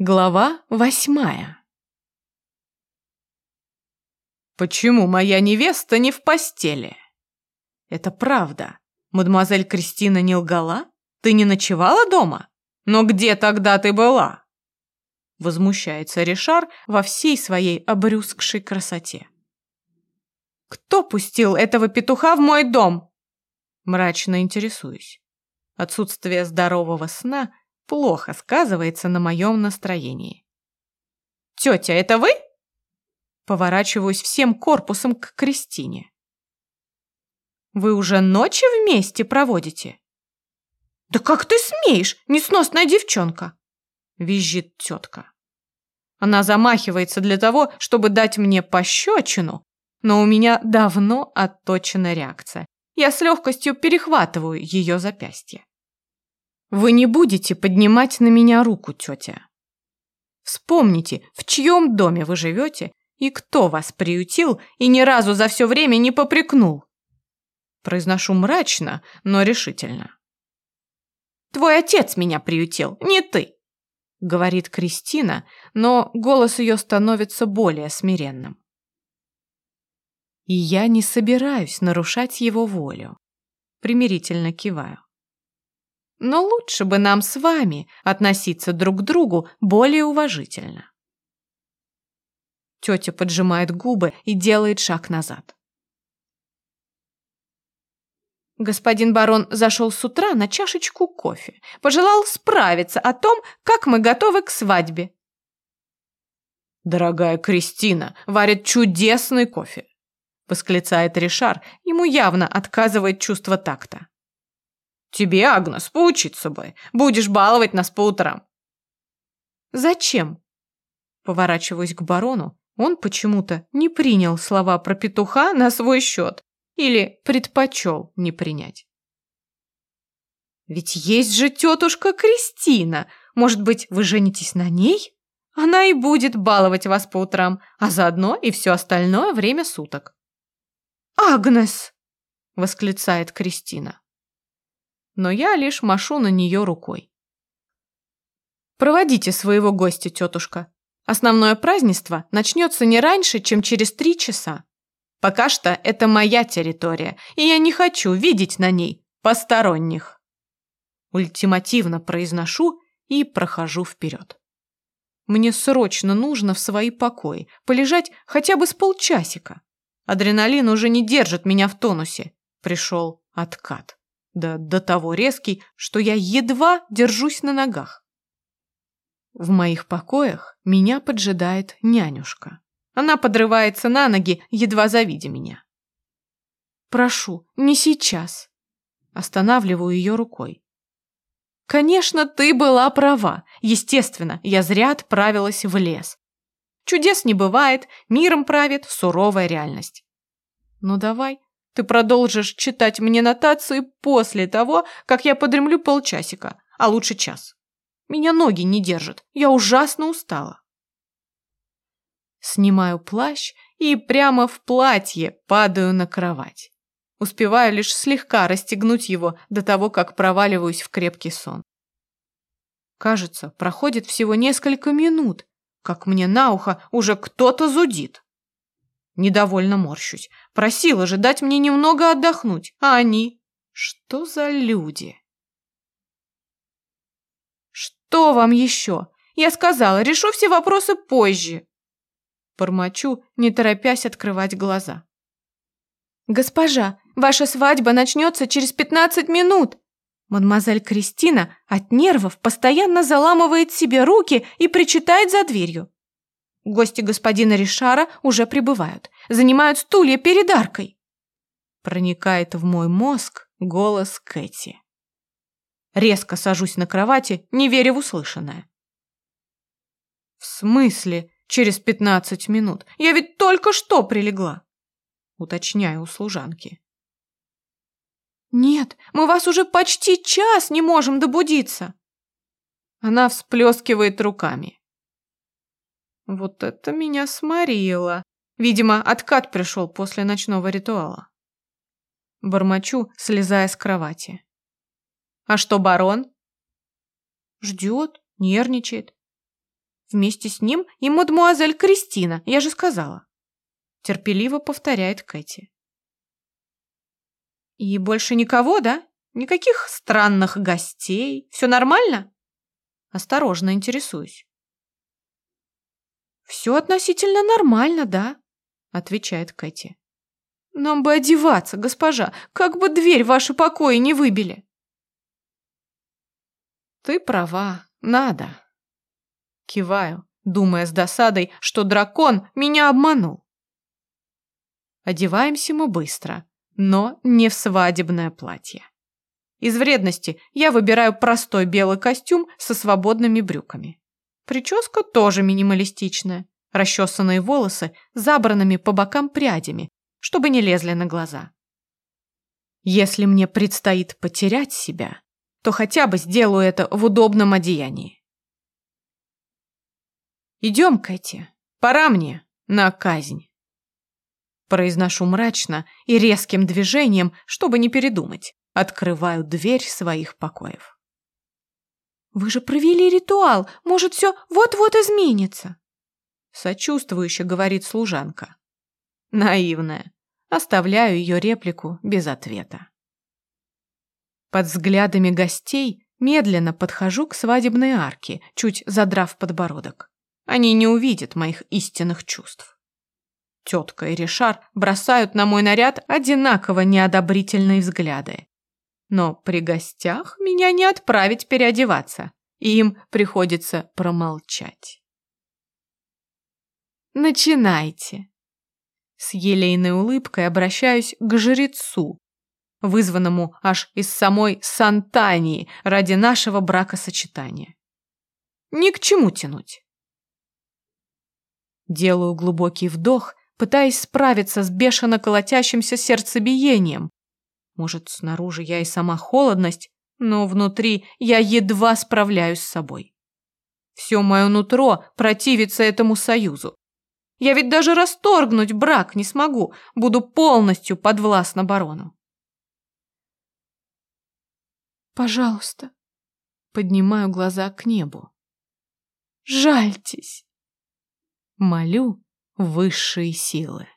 Глава восьмая Почему моя невеста не в постели? Это правда. Мадемуазель Кристина не лгала? Ты не ночевала дома? Но где тогда ты была? Возмущается Ришар во всей своей обрюзгшей красоте. Кто пустил этого петуха в мой дом? Мрачно интересуюсь. Отсутствие здорового сна плохо сказывается на моем настроении. «Тетя, это вы?» Поворачиваюсь всем корпусом к Кристине. «Вы уже ночи вместе проводите?» «Да как ты смеешь, несносная девчонка!» Визжит тетка. Она замахивается для того, чтобы дать мне пощечину, но у меня давно отточена реакция. Я с легкостью перехватываю ее запястье. Вы не будете поднимать на меня руку, тетя. Вспомните, в чьем доме вы живете и кто вас приютил и ни разу за все время не попрекнул. Произношу мрачно, но решительно. Твой отец меня приютил, не ты, говорит Кристина, но голос ее становится более смиренным. И я не собираюсь нарушать его волю. Примирительно киваю. Но лучше бы нам с вами относиться друг к другу более уважительно. Тетя поджимает губы и делает шаг назад. Господин барон зашел с утра на чашечку кофе. Пожелал справиться о том, как мы готовы к свадьбе. «Дорогая Кристина варит чудесный кофе!» восклицает Ришар, ему явно отказывает чувство такта. Тебе, Агнес, поучиться бы. Будешь баловать нас по утрам. Зачем? Поворачиваюсь к барону. Он почему-то не принял слова про петуха на свой счет. Или предпочел не принять. Ведь есть же тетушка Кристина. Может быть, вы женитесь на ней? Она и будет баловать вас по утрам, а заодно и все остальное время суток. «Агнес!» – восклицает Кристина но я лишь машу на нее рукой. Проводите своего гостя, тетушка. Основное празднество начнется не раньше, чем через три часа. Пока что это моя территория, и я не хочу видеть на ней посторонних. Ультимативно произношу и прохожу вперед. Мне срочно нужно в свои покои, полежать хотя бы с полчасика. Адреналин уже не держит меня в тонусе. Пришел откат да до того резкий, что я едва держусь на ногах. В моих покоях меня поджидает нянюшка. Она подрывается на ноги, едва завидя меня. «Прошу, не сейчас». Останавливаю ее рукой. «Конечно, ты была права. Естественно, я зря отправилась в лес. Чудес не бывает, миром правит суровая реальность. Ну давай, ты продолжишь читать мне нотации после того, как я подремлю полчасика, а лучше час. Меня ноги не держат, я ужасно устала. Снимаю плащ и прямо в платье падаю на кровать. Успеваю лишь слегка расстегнуть его до того, как проваливаюсь в крепкий сон. Кажется, проходит всего несколько минут, как мне на ухо уже кто-то зудит. Недовольно морщусь. Просила же дать мне немного отдохнуть. А они? Что за люди? Что вам еще? Я сказала, решу все вопросы позже. Бормочу, не торопясь открывать глаза. «Госпожа, ваша свадьба начнется через пятнадцать минут!» Мадемуазель Кристина от нервов постоянно заламывает себе руки и причитает за дверью. Гости господина Ришара уже прибывают. Занимают стулья перед аркой. Проникает в мой мозг голос Кэти. Резко сажусь на кровати, не веря в услышанное. В смысле через пятнадцать минут? Я ведь только что прилегла. Уточняю у служанки. Нет, мы вас уже почти час не можем добудиться. Она всплескивает руками. Вот это меня сморило. Видимо, откат пришел после ночного ритуала. Бормочу, слезая с кровати. А что барон? Ждет, нервничает. Вместе с ним и мадмуазель Кристина, я же сказала. Терпеливо повторяет Кэти. И больше никого, да? Никаких странных гостей? Все нормально? Осторожно интересуюсь. «Все относительно нормально, да?» – отвечает Кэти. «Нам бы одеваться, госпожа, как бы дверь ваши покои не выбили!» «Ты права, надо!» Киваю, думая с досадой, что дракон меня обманул. Одеваемся мы быстро, но не в свадебное платье. Из вредности я выбираю простой белый костюм со свободными брюками. Прическа тоже минималистичная. Расчесанные волосы забранными по бокам прядями, чтобы не лезли на глаза. Если мне предстоит потерять себя, то хотя бы сделаю это в удобном одеянии. «Идем, Кэти, пора мне на казнь». Произношу мрачно и резким движением, чтобы не передумать. Открываю дверь своих покоев. Вы же провели ритуал, может, все вот-вот изменится. Сочувствующе говорит служанка. Наивная. Оставляю ее реплику без ответа. Под взглядами гостей медленно подхожу к свадебной арке, чуть задрав подбородок. Они не увидят моих истинных чувств. Тетка и Ришар бросают на мой наряд одинаково неодобрительные взгляды. Но при гостях меня не отправить переодеваться, и им приходится промолчать. «Начинайте!» С елейной улыбкой обращаюсь к жрецу, вызванному аж из самой Сантании ради нашего бракосочетания. Ни к чему тянуть. Делаю глубокий вдох, пытаясь справиться с бешено колотящимся сердцебиением, может, снаружи я и сама холодность, но внутри я едва справляюсь с собой. Все мое нутро противится этому союзу. Я ведь даже расторгнуть брак не смогу, буду полностью подвластна барону. Пожалуйста, поднимаю глаза к небу. Жальтесь. Молю высшие силы.